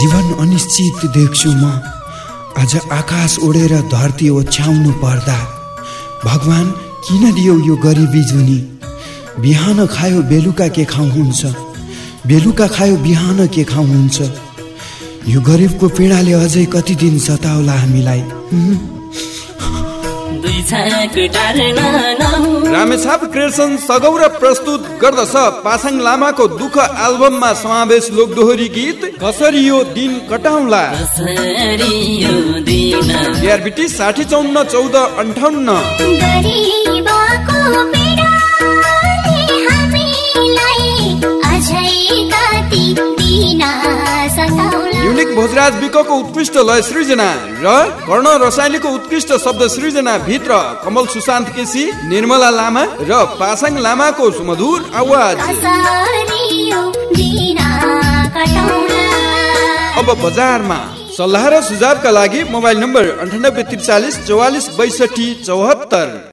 जीवन अनिश्चित देख्छु म। आज आकाश ओढेर धरती ओछ्याउनु पर्दा भगवान् किन दियो यो गरिबी जुनी? बिहान खायो बेलुका के खाउ हुन्छ? बेलुका खायो बिहान के खाउ हुन्छ? यो गरिबको पीडाले अझै कति दिन सताउला हामीलाई? रामेछाप क्रिएसन सगौर प्रस्तुत गर्दछ पासाङ लामाको दुःख एल्बममा समावेश लोकदोहोरी गीत कसरी यो दिन कटाउला। बिआरबिटी साठी चौन्न चौध अन्ठाउन्न। दिन युनिक भोजराज विकको उत्कृष्ट लय सृजना र कर्ण रसाइलीको उत्कृष्ट शब्द सृजना भित्र कमल सुशान्त केसी निर्मला लामा र पासाङ लामाको सुमधुर आवाज। अब बजारमा सल्लाह र सुझावका लागि मोबाइल नम्बर अन्ठानब्बे त्रिचालिस चौवालिस बैसठी चौहत्तर।